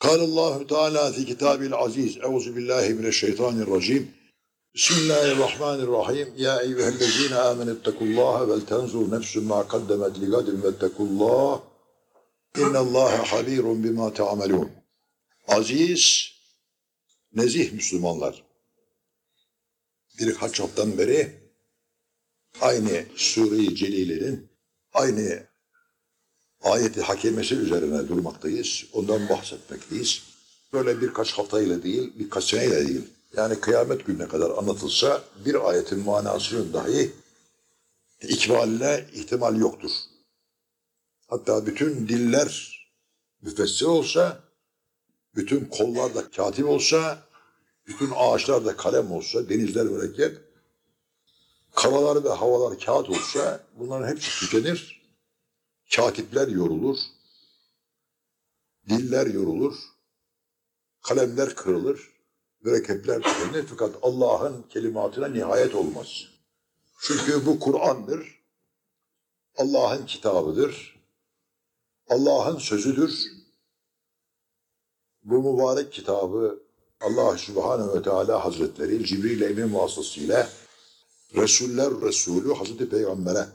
قال الله تعالى في كتابه العزيز أعوذ بالله من الشيطان الرجيم بسم الله الرحمن الرحيم يا أيها الذين آمنوا اتقوا الله ولتنظر نفس ما قدمت لغد واتقوا الله إن الله خبير بما تعملون Aziz, nezih Müslümanlar. Birkaç haftadan beri aynı Sure-i Celile'nin aynı ayeti hakemesi üzerine durmaktayız. Ondan bahsetmekteyiz. Böyle birkaç haftayla değil, birkaç seneyle değil. Yani kıyamet gününe kadar anlatılsa bir ayetin manasının dahi ikbaline ihtimal yoktur. Hatta bütün diller müfessir olsa, bütün kollar da katip olsa, bütün ağaçlar da kalem olsa, denizler mürekkep, karalar ve havalar kağıt olsa bunların hepsi tükenir. Katipler yorulur, diller yorulur, kalemler kırılır, mürekkepler tükenir fakat Allah'ın kelimatına nihayet olmaz. Çünkü bu Kur'an'dır, Allah'ın kitabıdır, Allah'ın sözüdür. Bu mübarek kitabı Allah Subhanahu ve Teala Hazretleri Cibril Emin vasıtasıyla Resuller Resulü Hazreti Peygamber'e,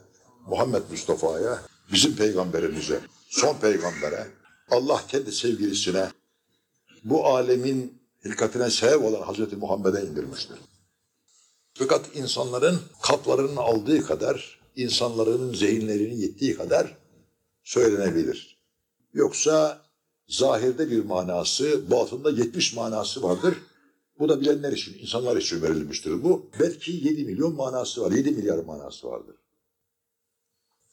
Muhammed Mustafa'ya, bizim peygamberimize, son peygambere, Allah kendi sevgilisine, bu alemin hilkatine sebep olan Hazreti Muhammed'e indirmiştir. Fakat insanların kaplarının aldığı kadar, insanların zihinlerinin yettiği kadar söylenebilir. Yoksa zahirde bir manası, batında 70 manası vardır. Bu da bilenler için, insanlar için verilmiştir bu. Belki 7 milyon manası var, 7 milyar manası vardır.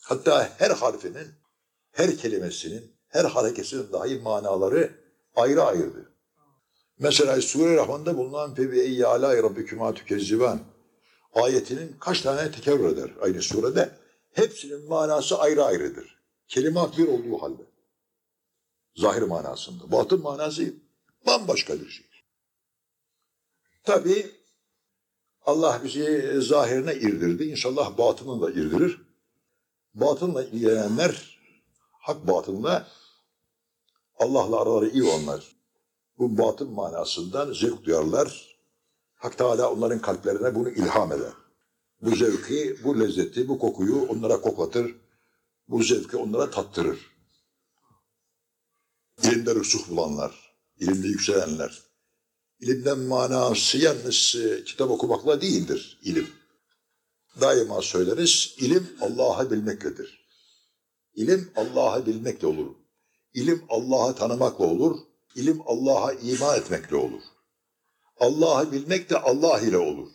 Hatta her harfinin, her kelimesinin, her harekesinin dahi manaları ayrı ayrıdır. Mesela Sure-i Rahman'da bulunan Febi alâ rabbikümâ tükezziban ayetinin kaç tane tekerrür eder aynı surede? Hepsinin manası ayrı ayrıdır. Kelimat bir olduğu halde. Zahir manasında. Batın manası bambaşka bir şey. Tabi Allah bizi zahirine irdirdi. İnşallah batını da irdirir. Batınla ilgilenenler, hak batınla Allah'la araları iyi olanlar. Bu batın manasından zevk duyarlar. Hak Teala onların kalplerine bunu ilham eder. Bu zevki, bu lezzeti, bu kokuyu onlara koklatır. Bu zevki onlara tattırır. İlimde rüsuh bulanlar, ilimde yükselenler. İlimden manası yalnız e, kitap okumakla değildir ilim. Daima söyleriz, ilim Allah'ı bilmekledir. İlim Allah'ı bilmekle olur. İlim Allah'ı tanımakla olur. İlim Allah'a iman etmekle olur. Allah'ı bilmek de Allah ile olur.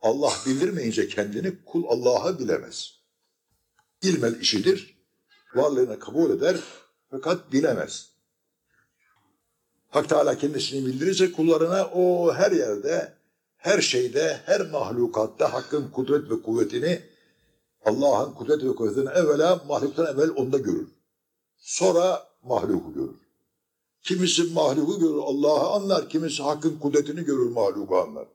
Allah bildirmeyince kendini kul Allah'ı bilemez. Bilmel işidir, varlığını kabul eder fakat bilemez. Hak Teala kendisini bildirirse kullarına o her yerde, her şeyde, her mahlukatta Hakk'ın kudret ve kuvvetini, Allah'ın kudret ve kuvvetini evvela mahluktan evvel onda görür. Sonra mahluku görür. Kimisi mahluku görür, Allah'ı anlar, kimisi Hakk'ın kudretini görür, mahluku anlar.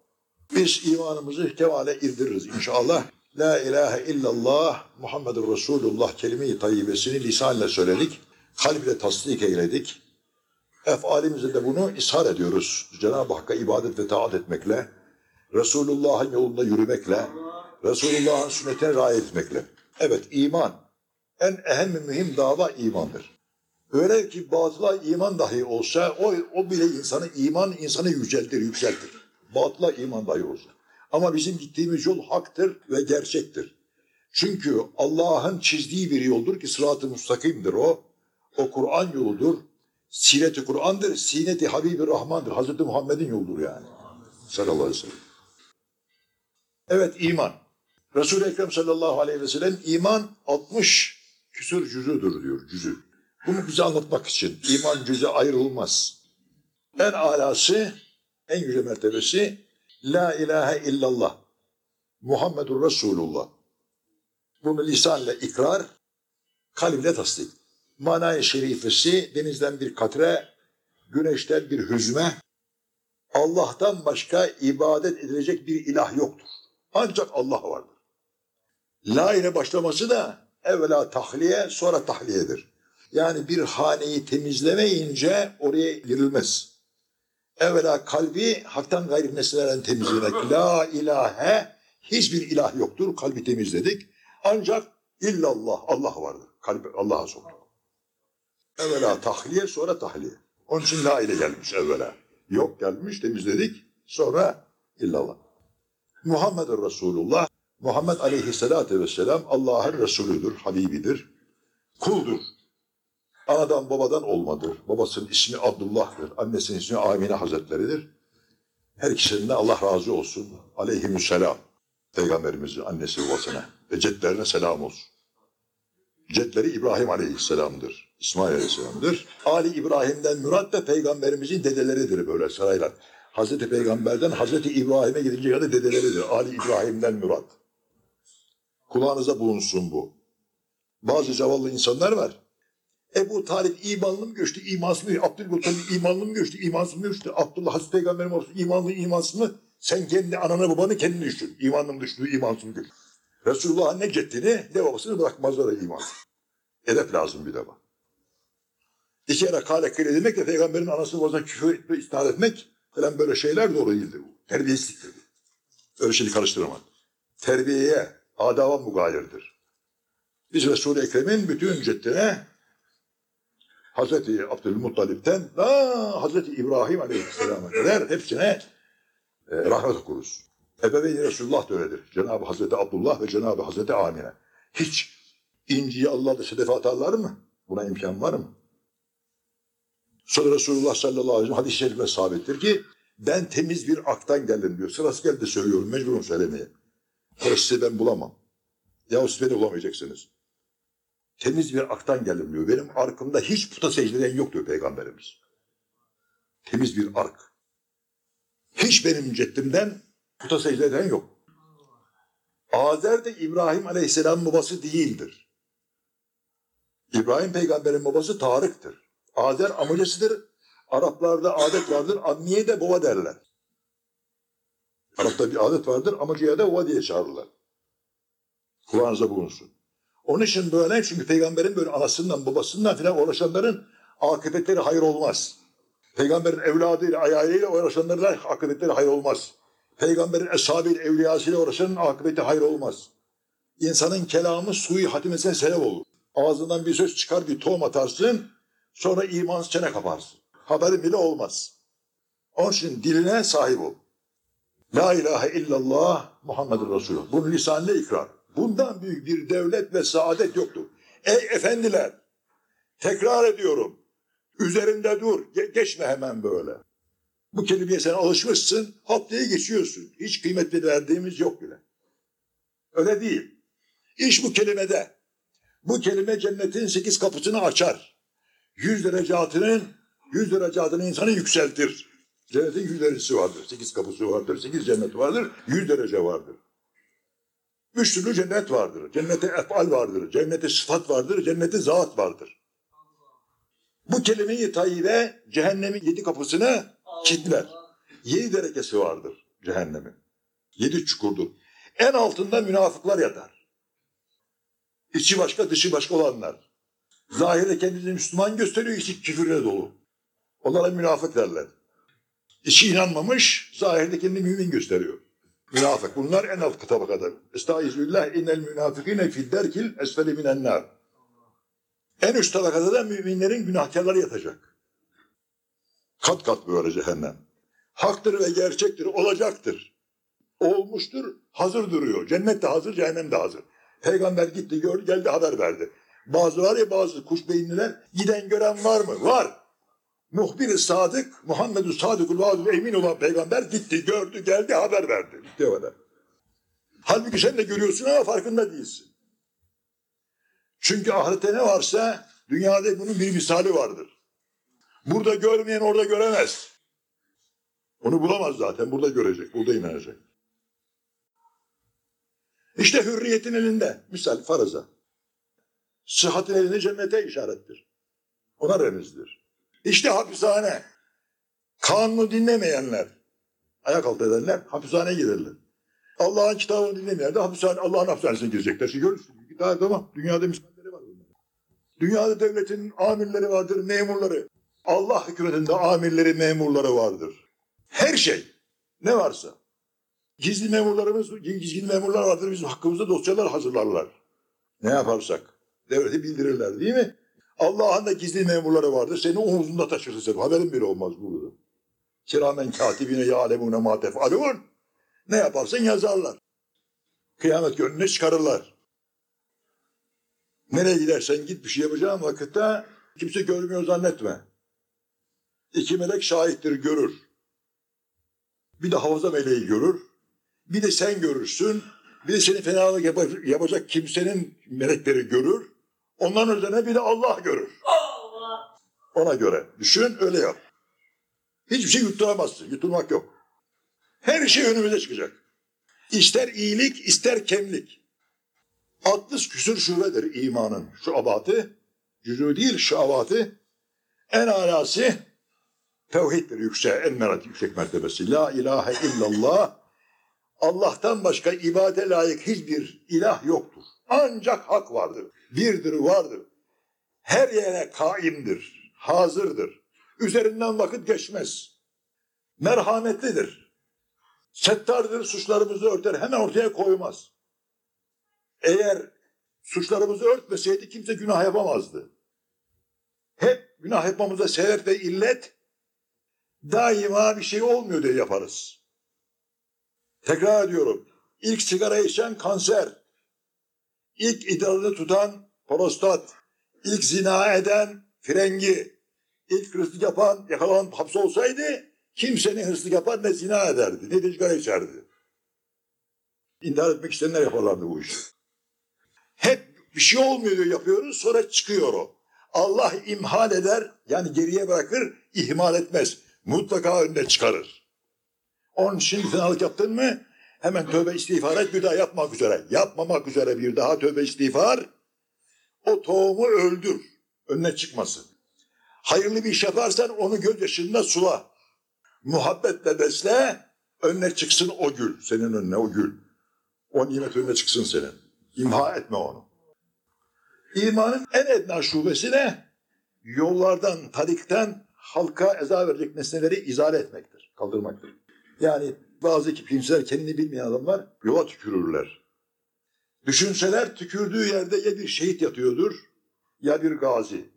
Biz imanımızı kemale irdiririz inşallah. La ilahe illallah Muhammedur Resulullah kelime-i tayyibesini lisanla söyledik. Kalple tasdik eyledik. Efalimizde de bunu ishar ediyoruz. Cenab-ı Hakk'a ibadet ve taat etmekle, Resulullah'ın yolunda yürümekle, Resulullah'ın sünnetine riayet etmekle. Evet iman. En ehem mühim dava imandır. Öyle ki batıla iman dahi olsa o, o bile insanı iman insanı yüceltir, yükseltir. Batıla iman dahi olsa. Ama bizim gittiğimiz yol haktır ve gerçektir. Çünkü Allah'ın çizdiği bir yoldur ki sırat-ı müstakimdir o. O Kur'an yoludur. Sinet-i Kur'an'dır. Sinet-i Habib-i Rahman'dır. Hazreti Muhammed'in yoludur yani. Sallallahu aleyhi ve sellem. Evet iman. Resul-i Ekrem sallallahu aleyhi ve sellem iman 60 küsur cüzüdür diyor cüzü. Bunu bize anlatmak için iman cüze ayrılmaz. En alası, en yüce mertebesi La ilahe illallah. Muhammedur Resulullah. Bunu lisanla ikrar, kalple tasdik. Manayı şerifesi denizden bir katre, güneşten bir hüzme, Allah'tan başka ibadet edilecek bir ilah yoktur. Ancak Allah vardır. La ile başlaması da evvela tahliye sonra tahliyedir. Yani bir haneyi temizlemeyince oraya girilmez. Evvela kalbi haktan gayri nesnelerden temizlemek. La ilahe hiçbir ilah yoktur. Kalbi temizledik. Ancak illallah Allah vardır. Kalbi Allah'a soktu. Evvela tahliye sonra tahliye. Onun için la ile gelmiş evvela. Yok gelmiş temizledik. Sonra illallah. Muhammed Resulullah. Muhammed aleyhissalatü vesselam Allah'ın Resulüdür, Habibidir. Kuldur. Anadan babadan olmadır. Babasının ismi Abdullah'dır. Annesinin ismi Amine Hazretleri'dir. Her ikisinden Allah razı olsun. Aleyhisselam. Peygamberimizin annesi babasına ve cetlerine selam olsun. Cetleri İbrahim Aleyhisselam'dır. İsmail Aleyhisselam'dır. Ali İbrahim'den Murat da peygamberimizin dedeleridir böyle saraylar. Hazreti Peygamber'den Hazreti İbrahim'e gidince kadar dedeleridir. Ali İbrahim'den Murat. Kulağınıza bulunsun bu. Bazı zavallı insanlar var. Ebu Talip imanlı mı göçtü, imansız mı? Abdülmuttalip imanlı mı göçtü, imansız mı göçtü? Abdullah Hazreti Peygamber'in olsun imanlı, imansız mı? Sen kendi ananı babanı kendin düşün. İmanlı mı düştü, imansız mı göçtü? Resulullah'ın ne ceddini ne babasını bırakmazlar imansız. Edep lazım bir defa. İki yere kale kile demek de peygamberin anasını babasına küfür etme, isnat etmek falan böyle şeyler doğru değildir. Terbiyesizliktir. Öyle şeyi karıştırma. Terbiyeye, adaba mugayirdir. Biz Resul-i Ekrem'in bütün ceddine Hazreti Abdülmuttalip'ten da Hazreti İbrahim Aleyhisselam'a kadar hepsine e, rahmet okuruz. Ebeveyn Resulullah da öyledir. Cenab-ı Hazreti Abdullah ve Cenab-ı Hazreti Amine. Hiç inciyi Allah'da sedefe atarlar mı? Buna imkan var mı? Sonra Resulullah sallallahu aleyhi ve sellem hadis-i şerifle sabittir ki ben temiz bir aktan geldim diyor. Sırası geldi söylüyorum mecburum söylemeye. Sonra size ben bulamam. Ya siz beni bulamayacaksınız. Temiz bir aktan geldim diyor. Benim arkamda hiç puta secde eden yok diyor Peygamberimiz. Temiz bir ark. Hiç benim ceddimden puta secde eden yok. Azer de İbrahim Aleyhisselam babası değildir. İbrahim peygamberin babası Tarık'tır. Azer amcasıdır. Araplarda adet vardır. Anniye de baba derler. Arapta bir adet vardır. Amcaya da baba diye çağırırlar. Kulağınıza bulunsun. Onun için böyle çünkü peygamberin böyle anasından babasından filan uğraşanların akıbetleri hayır olmaz. Peygamberin evladıyla ayağıyla uğraşanların akıbetleri hayır olmaz. Peygamberin eshabıyla evliyasıyla uğraşanın akıbeti hayır olmaz. İnsanın kelamı suyu hatimesine sebep olur. Ağzından bir söz çıkar bir tohum atarsın sonra imansız çene kaparsın. Haberin bile olmaz. Onun için diline sahip ol. La ilahe illallah Muhammedur Resulullah. Bunun lisanıyla ikrar. Bundan büyük bir devlet ve saadet yoktur. Ey efendiler, tekrar ediyorum. Üzerinde dur, ge- geçme hemen böyle. Bu kelimeye sen alışmışsın, hop diye geçiyorsun. Hiç kıymetli verdiğimiz yok bile. Öyle değil. İş bu kelimede. Bu kelime cennetin sekiz kapısını açar. Yüz derecatının, yüz derecatını insanı yükseltir. Cennetin yüz derecesi vardır, sekiz kapısı vardır, sekiz cennet vardır, yüz derece vardır. Üç türlü cennet vardır. Cennete efal vardır, cennete sıfat vardır, cennete zat vardır. Bu kelime-i tayyibe cehennemin yedi kapısını kilitler. Yedi derecesi vardır cehennemin. Yedi çukurdur. En altında münafıklar yatar. İçi başka dışı başka olanlar. Zahirde kendini Müslüman gösteriyor, içi küfürle dolu. Onlara münafık derler. İçi inanmamış, zahirde kendini mümin gösteriyor. Münafık. Bunlar en alt tabakada. Estağizüllah innel münafıkine fid derkil esfeli minen nar. En üst tabakada da müminlerin günahkarları yatacak. Kat kat böyle cehennem. Haktır ve gerçektir, olacaktır. Olmuştur, hazır duruyor. Cennet de hazır, cehennem de hazır. Peygamber gitti, gördü, geldi haber verdi. Bazı var ya bazı kuş beyinliler, giden gören var mı? Var. Muhbir-i Sadık, Muhammed-i Sadıkul Vaadül Emin olan peygamber gitti, gördü, geldi, haber verdi. Bitti o kadar. Halbuki sen de görüyorsun ama farkında değilsin. Çünkü ahirette ne varsa dünyada bunun bir misali vardır. Burada görmeyen orada göremez. Onu bulamaz zaten. Burada görecek, burada inanacak. İşte hürriyetin elinde. Misal faraza. Sıhhatin elinde cennete işarettir. Ona remizdir. İşte hapishane. Kanunu dinlemeyenler, ayak altı edenler hapishaneye giderler. Allah'ın kitabını dinlemeyenler de hapishane, Allah'ın hapishanesine girecekler. Şimdi görürsün. Daha tamam. Dünyada misalleri var bunların. Dünyada devletin amirleri vardır, memurları. Allah hükümetinde amirleri, memurları vardır. Her şey ne varsa. Gizli memurlarımız, gizli memurlar vardır. Bizim hakkımızda dosyalar hazırlarlar. Ne yaparsak. Devleti bildirirler değil mi? Allah'ın da gizli memurları vardır. Seni omuzunda taşır sen. Haberin bile olmaz burada. Kiramen katibine yâlemûne mâ tef'alûn. Ne yaparsan yazarlar. Kıyamet gününe çıkarırlar. Nereye gidersen git bir şey yapacağın vakitte kimse görmüyor zannetme. İki melek şahittir görür. Bir de hafıza meleği görür. Bir de sen görürsün. Bir de seni fenalık yap- yapacak kimsenin melekleri görür. Onların üzerine bir de Allah görür. Allah. Ona göre düşün öyle yap. Hiçbir şey yutturamazsın. Yutulmak yok. Her şey önümüze çıkacak. İster iyilik ister kemlik. 60 küsür şubedir imanın şu abatı. Cüzü değil şu abatı. En alası tevhiddir yüksek, en merat yüksek mertebesi. La ilahe illallah. Allah'tan başka ibade layık hiçbir ilah yoktur. Ancak hak vardır. Birdir vardır. Her yere kaimdir. Hazırdır. Üzerinden vakit geçmez. Merhametlidir. Settardır suçlarımızı örter. Hemen ortaya koymaz. Eğer suçlarımızı örtmeseydi kimse günah yapamazdı. Hep günah yapmamıza sebep ve illet daima bir şey olmuyor diye yaparız. Tekrar ediyorum. İlk sigara içen kanser. İlk idrarını tutan prostat. İlk zina eden frengi. İlk hırsızlık yapan yakalanıp hapse olsaydı kimsenin hırsızlık yapar ne zina ederdi ne de sigara içerdi. İntihar etmek isteyenler yaparlardı bu işi. Hep bir şey olmuyor diyor yapıyoruz sonra çıkıyor o. Allah imhal eder yani geriye bırakır ihmal etmez. Mutlaka önüne çıkarır. Onun için fenalık yaptın mı hemen tövbe istiğfar et bir daha yapmak üzere. Yapmamak üzere bir daha tövbe istiğfar. O tohumu öldür. Önüne çıkmasın. Hayırlı bir iş yaparsan onu gözyaşında sula. Muhabbetle besle. Önüne çıksın o gül. Senin önüne o gül. O nimet önüne çıksın senin. İmha etme onu. İmanın en edna şubesi ne? Yollardan, tarikten halka eza verecek nesneleri izale etmektir, kaldırmaktır. Yani bazı kimseler kendini bilmeyen adamlar yola tükürürler. Düşünseler tükürdüğü yerde ya bir şehit yatıyordur ya bir gazi.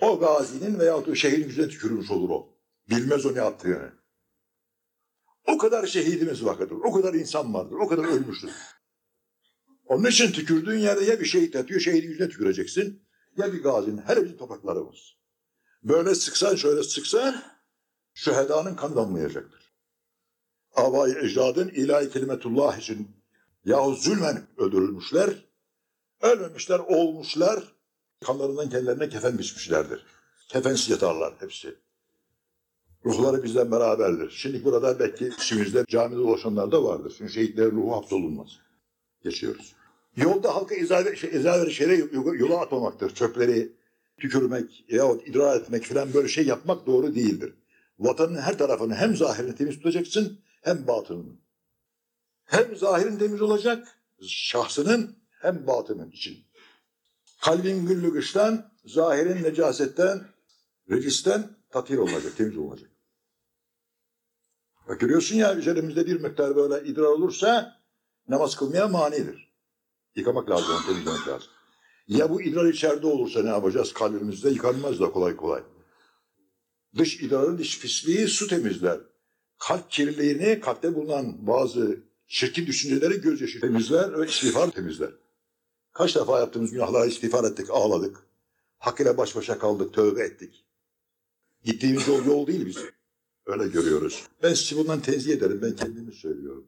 O gazinin veyahut o şehrin yüzüne tükürmüş olur o. Bilmez o ne yaptığını. O kadar şehidimiz vardır, o kadar insan vardır, o kadar ölmüştür. Onun için tükürdüğün yerde ya bir şehit yatıyor, şehidin yüzüne tüküreceksin, ya bir gazinin, her bizim topraklarımız. Böyle sıksan, şöyle sıksan, şühedanın kan damlayacaktır. Abai ecdadın ilahi kelimetullah için yahut zulmen öldürülmüşler, ölmemişler, olmuşlar, kanlarından kendilerine kefen biçmişlerdir. Kefensiz yatarlar hepsi. Ruhları bizden beraberdir. Şimdi burada belki içimizde camide dolaşanlar da vardır. Çünkü şehitlerin ruhu hapsolunmaz. Geçiyoruz. Yolda halka izah, şey, izah şeyleri yola atmamaktır. Çöpleri tükürmek yahut idrar etmek falan böyle şey yapmak doğru değildir. Vatanın her tarafını hem zahirini temiz tutacaksın hem batınını. Hem zahirin temiz olacak şahsının hem batının için. Kalbin güllü güçten, zahirin necasetten, recisten tatil olacak, temiz olacak. Bak görüyorsun ya üzerimizde bir miktar böyle idrar olursa namaz kılmaya manidir. Yıkamak lazım, temizlemek lazım. Ya bu idrar içeride olursa ne yapacağız? Kalbimizde yıkanmaz da kolay kolay. Dış idrarın dış pisliği su temizler. Kalp kirliliğini kalpte bulunan bazı çirkin düşünceleri gözyaşı temizler ve istiğfar temizler. Kaç defa yaptığımız günahlara istiğfar ettik, ağladık. Hak ile baş başa kaldık, tövbe ettik. Gittiğimiz yol yol değil bizim. Öyle görüyoruz. Ben sizi bundan tenzih ederim, ben kendimi söylüyorum.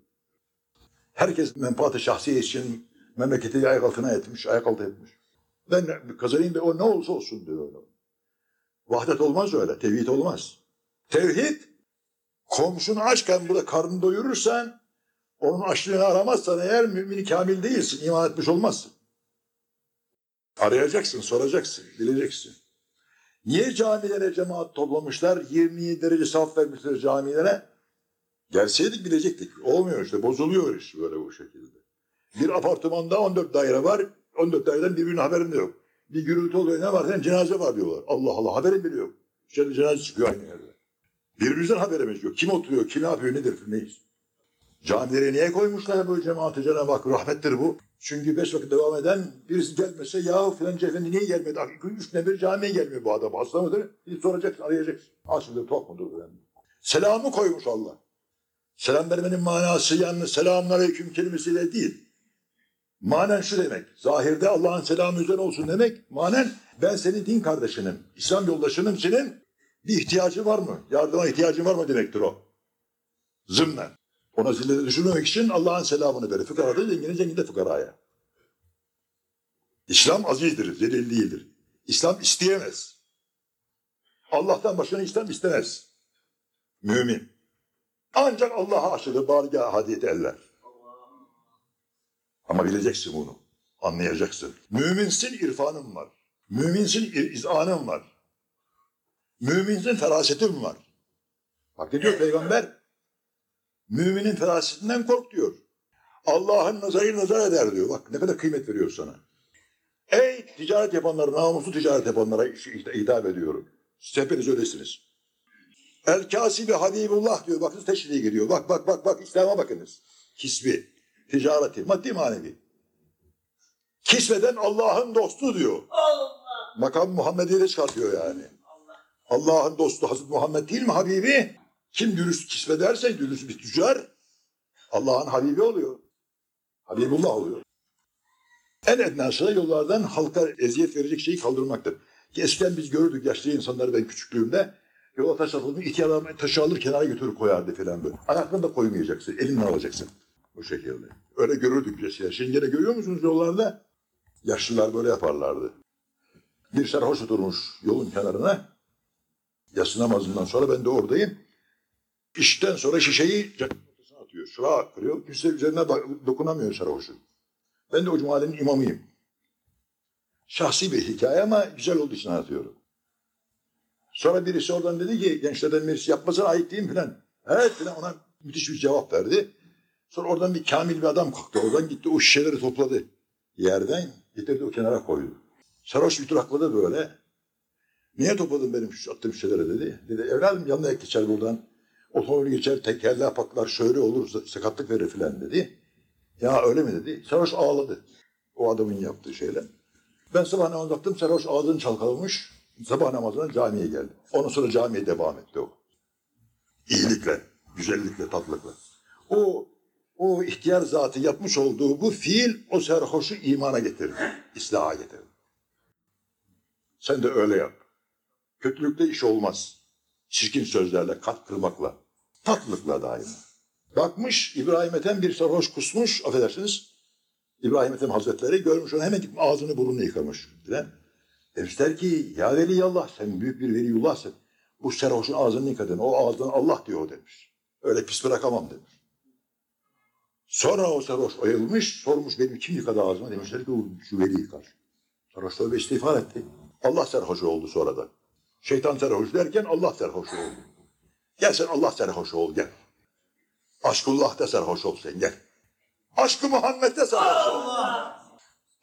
Herkes menfaat-ı şahsi için memleketi ayak altına etmiş, ayak altı etmiş. Ben kazanayım da o ne olursa olsun diyor. Vahdet olmaz öyle, tevhid olmaz. Tevhid, komşunu açken burada karnını doyurursan, onun açlığını aramazsan eğer mümin kamil değilsin, iman etmiş olmazsın. Arayacaksın, soracaksın, bileceksin. Niye camilere cemaat toplamışlar? 27 derece saf vermişler camilere. Gelseydik bilecektik. Olmuyor işte, bozuluyor iş böyle bu şekilde. Bir apartmanda 14 daire var, 14 daireden birbirinin haberinde yok. Bir gürültü oluyor ne var? Hem cenaze var diyorlar. Allah Allah haberim bile yok. İşte cenaze çıkıyor aynı yerde. Birbirimizden haberimiz yok. Kim oturuyor, kim ne yapıyor, nedir, neyiz? Camileri niye koymuşlar bu cemaati Cenab-ı Hak? Rahmettir bu. Çünkü beş vakit devam eden birisi gelmese ya filanca efendi niye gelmedi? Üç güne bir camiye gelmiyor bu adam. Hasta mıdır? Bir soracaksın, arayacaksın. Mıdır, tok mudur? Yani. Selamı koymuş Allah. Selam vermenin manası yalnız selamun aleyküm kelimesiyle değil. Manen şu demek. Zahirde Allah'ın selamı üzerine olsun demek. Manen ben senin din kardeşinim. İslam yoldaşınım senin. Bir ihtiyacı var mı? Yardıma ihtiyacın var mı demektir o. Zımnen. Ona zillede düşürmemek için Allah'ın selamını verir. Fukara da zenginin zengin de fukaraya. İslam azizdir, zelil değildir. İslam isteyemez. Allah'tan başını İslam istemez. Mümin. Ancak Allah'a aşırı bargâh hadiyet eller. Ama bileceksin bunu. Anlayacaksın. Müminsin irfanın var. Müminsin izanın var. Müminsin ferasetin var. Bak ne diyor peygamber? Müminin ferasetinden kork diyor. Allah'ın nazarı nazar eder diyor. Bak ne kadar kıymet veriyor sana. Ey ticaret yapanlara, namuslu ticaret yapanlara hitap ediyorum. Siz hepiniz öylesiniz. El Kasibi Habibullah diyor. Bakınız teşriğe giriyor. Bak bak bak bak İslam'a bakınız. Kisbi, ticareti, maddi manevi. Kisveden Allah'ın dostu diyor. Allah. Makam Muhammed'i de çıkartıyor yani. Allah'ın dostu Hazreti Muhammed değil mi Habibi? Kim dürüst kisvederse dürüst bir tüccar Allah'ın Habibi oluyor. Habibullah oluyor. En ednası da yollardan halka eziyet verecek şeyi kaldırmaktır. Ki eskiden biz görürdük yaşlı insanları ben küçüklüğümde yola taş atılmış ihtiyarlar taşı alır kenara götürür koyardı falan böyle. Ayaklarını da koymayacaksın, elinle alacaksın. Bu şekilde. Öyle görürdük şeyler. Şimdi gene görüyor musunuz yollarda? Yaşlılar böyle yaparlardı. Bir sarhoş oturmuş yolun kenarına. Yatsı namazından sonra ben de oradayım. İşten sonra şişeyi ortasına atıyor. Şura kırıyor. Kimse üzerine dokunamıyor sarhoşun. Ben de o cumadenin imamıyım. Şahsi bir hikaye ama güzel olduğu için anlatıyorum. Sonra birisi oradan dedi ki gençlerden birisi yapmasına ait değil mi filan. Evet filan ona müthiş bir cevap verdi. Sonra oradan bir kamil bir adam kalktı. Oradan gitti o şişeleri topladı. Yerden getirdi o kenara koydu. Sarhoş bir durakladı böyle. Niye topladın benim şu attığım şişeleri dedi. Dedi evladım yanına geçer buradan. Otomobil geçer tekerler patlar şöyle olur sakatlık verir filan dedi. Ya öyle mi dedi. Sarhoş ağladı. O adamın yaptığı şeyle. Ben sabah namazına baktım sarhoş ağzını çalkalamış. Sabah namazına camiye geldi. Ondan sonra camiye devam etti o. İyilikle, güzellikle, tatlılıkla. O o ihtiyar zatı yapmış olduğu bu fiil o sarhoşu imana getirdi. İslaha getirdi. Sen de öyle yap. Kötülükte iş olmaz. Çirkin sözlerle, kat kırmakla, tatlılıkla daima. Bakmış İbrahim Ethem bir sarhoş kusmuş, affedersiniz. İbrahim Ethem Hazretleri görmüş onu hemen ağzını burnunu yıkamış. Filan. Demişler ki ya veliyallah sen büyük bir veliyullahsın. Bu sarhoşun ağzını yıkadın. O ağzından Allah diyor demiş. Öyle pis bırakamam demiş. Sonra o sarhoş ayılmış, sormuş benim kim yıkadı ağzımı? Demişler ki "O şu veli yıkar. Sarhoş tövbe istiğfar etti. Allah sarhoşu oldu sonra da. Şeytan sarhoş derken Allah sarhoşu oldu. Gel sen Allah sarhoşu ol gel. Aşkullah'ta sarhoş ol sen gel. Aşkı Muhammed'de sarhoş ol.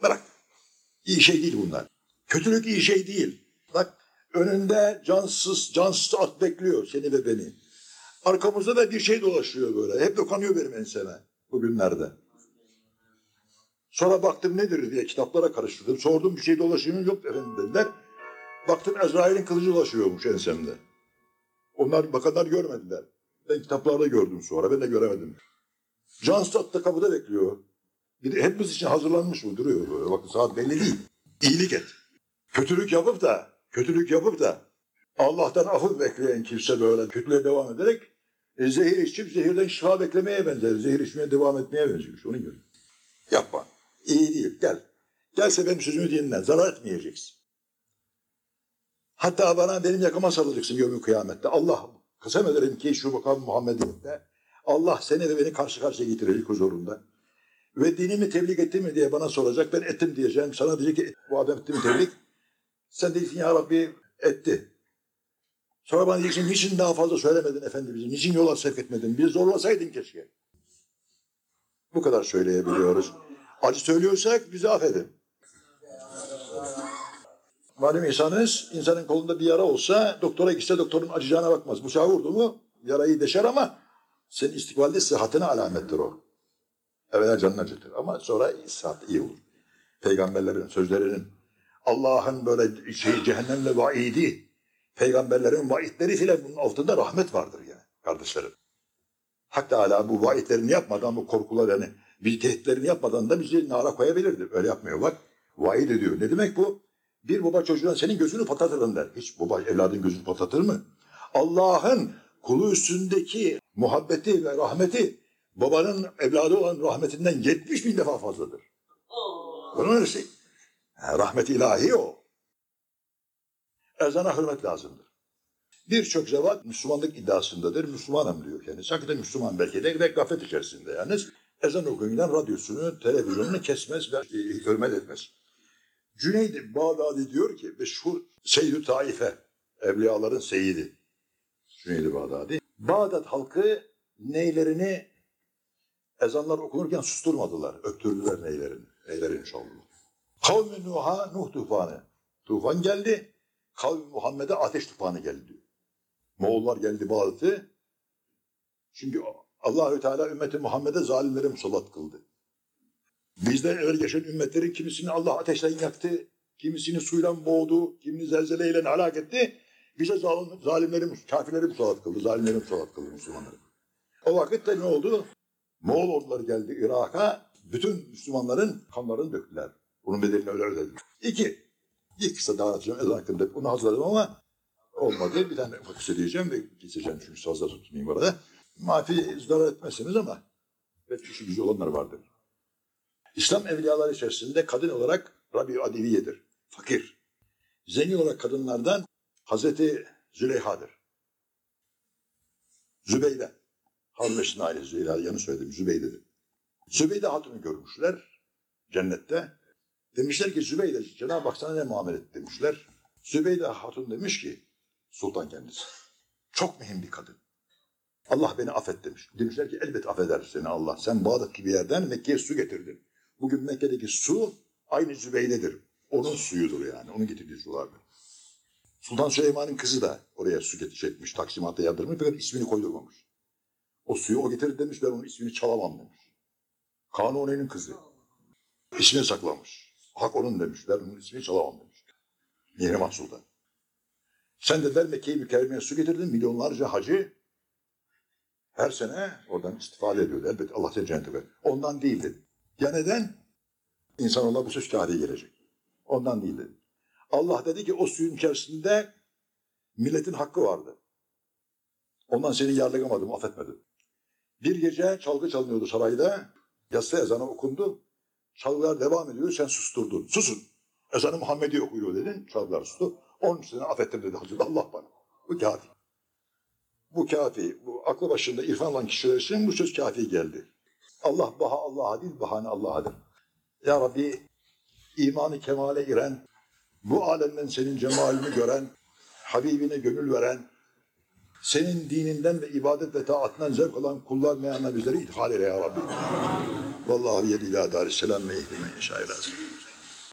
Bırak. İyi şey değil bunlar. Kötülük iyi şey değil. Bak önünde cansız, cansız at bekliyor seni ve beni. Arkamızda da bir şey dolaşıyor böyle. Hep dokanıyor benim enseme bugünlerde. Sonra baktım nedir diye kitaplara karıştırdım. Sordum bir şey dolaşıyor? Yok efendim dediler. Baktım Ezrail'in kılıcı dolaşıyormuş ensemde. Onlar bakanlar görmediler. Ben kitaplarda gördüm sonra. Ben de göremedim. Can da kapıda bekliyor. Bir de hepimiz için hazırlanmış mı duruyor böyle. Bakın saat belli değil. İyilik et. Kötülük yapıp da, kötülük yapıp da Allah'tan affı bekleyen kimse böyle kötülüğe devam ederek e, zehir içip zehirden şifa beklemeye benzer. Zehir içmeye devam etmeye benziyor. Onun gibi. Yapma. İyi değil. Gel. Gelse benim sözümü dinle. Zarar etmeyeceksin. Hatta bana benim yakama sarılacaksın yevmi kıyamette. Allah kısem ederim ki şu makam Muhammed'in de Allah seni ve beni karşı karşıya getirecek huzurunda. Ve dinimi tebliğ ettin mi diye bana soracak. Ben ettim diyeceğim. Sana diyecek ki bu adam etti mi tebliğ? Sen diyeceksin ya Rabbi etti. Sonra bana diyeceksin niçin daha fazla söylemedin efendimizi? Niçin yola sevk etmedin? Bir zorlasaydın keşke. Bu kadar söyleyebiliyoruz. Acı söylüyorsak bizi affedin. Malum insanız, insanın kolunda bir yara olsa doktora gitse doktorun acıyacağına bakmaz. Bıçağı vurdu mu yarayı deşer ama senin istikbalde sıhhatine alamettir o. Evvela canını acıtır ama sonra sıhhat iyi olur. Peygamberlerin sözlerinin, Allah'ın böyle şey cehennemle vaidi, peygamberlerin vaidleri filan bunun altında rahmet vardır yani kardeşlerim. Hak Teala bu vaidlerini yapmadan, bu korkularını, bir tehditlerini yapmadan da bizi nara koyabilirdi. Öyle yapmıyor bak. Vaid ediyor. Ne demek bu? Bir baba çocuğuna senin gözünü patlatırım der. Hiç baba evladın gözünü patlatır mı? Allah'ın kulu üstündeki muhabbeti ve rahmeti babanın evladı olan rahmetinden 70 bin defa fazladır. Bunun öyle şey. Rahmet ilahi o. Ezana hürmet lazımdır. Birçok zevat Müslümanlık iddiasındadır. Müslümanım diyor kendisi. Hakikaten Müslüman belki de ve gaflet içerisinde yalnız. Ezan okuyundan radyosunu, televizyonunu kesmez ve e, hürmet etmez. Cüneyd Bağdadi diyor ki meşhur Seyyid-i Taife, evliyaların seyidi. Cüneyd Bağdadi. Bağdat halkı neylerini ezanlar okunurken susturmadılar. Öptürdüler neylerini. Neylerini çaldılar. Kavmi Nuh'a Nuh tufanı. Tufan geldi. Kavmi Muhammed'e ateş tufanı geldi. Moğollar geldi Bağdat'ı. Çünkü Allahü Teala ümmeti Muhammed'e zalimleri musallat kıldı. Bizden evvel geçen ümmetlerin kimisini Allah ateşten yaktı, kimisini suyla boğdu, kimisini zelzeleyle helak etti. Bize zalim, zalimleri, kafirleri musallat kıldı, zalimleri musallat kıldı Müslümanları. O vakitte ne oldu? Moğol orduları geldi Irak'a, bütün Müslümanların kanlarını döktüler. Bunun bedelini öyle ödediler. İki, bir kısa daha atacağım ezan hakkında. Bunu hazırladım ama olmadı. Bir tane ufak söyleyeceğim ve keseceğim çünkü fazla tutmayayım burada. Mafi zarar etmezsiniz ama belki işi gücü olanlar vardır. İslam evliyaları içerisinde kadın olarak Rabi Adiviye'dir. Fakir. Zengin olarak kadınlardan Hazreti Züleyha'dır. Zübeyde. Harun ailesi Züleyha yanı söyledim Zübeyde'dir. Zübeyde Hatun'u görmüşler cennette. Demişler ki Zübeyde Cenab-ı Hak sana ne muamele etti demişler. Zübeyde Hatun demiş ki sultan kendisi. Çok mühim bir kadın. Allah beni affet demiş. Demişler ki elbet affeder seni Allah. Sen Bağdat gibi yerden Mekke'ye su getirdin. Bugün Mekke'deki su aynı Zübeyde'dir. Onun suyudur yani. Onun getirdiği sulardır. Sultan Süleyman'ın kızı da oraya su getirecekmiş. Taksimata yardırmış fakat ismini koydurmamış. O suyu o getirdi demiş ben onun ismini çalamam demiş. Kanuni'nin kızı. İsmini saklamış. Hak onun demiş. Ben onun ismini çalamam demiş. Mihrimah Sultan. Sen de der Mekke'yi mükerremeye su getirdin. Milyonlarca hacı her sene oradan istifade ediyordu. Elbette Allah seni cennete ver. Ondan değil dedi. Ya neden? İnsanoğlu bu söz kâhide gelecek. Ondan değil dedi. Allah dedi ki o suyun içerisinde milletin hakkı vardı. Ondan seni yargılamadım, affetmedim. Bir gece çalgı çalınıyordu sarayda. Yatsı ezanı okundu. Çalgılar devam ediyor, sen susturdun. Susun. Ezanı Muhammedi okuyor dedin, çalgılar sustu. Onun için affettim dedi Hazreti Allah bana. Bu kafi. Bu kafi, bu aklı başında irfan olan kişiler için bu söz kafi geldi. Allah baha Allah'a değil, bahane Allah'adır. Ya Rabbi, imanı kemale giren, bu alemden senin cemalini gören, Habibine gönül veren, senin dininden ve ibadet ve taatından zevk alan kullar meyanla bizleri ithal eyle ya Rabbi. Vallahi yedi ila darisselam ve ihlime inşa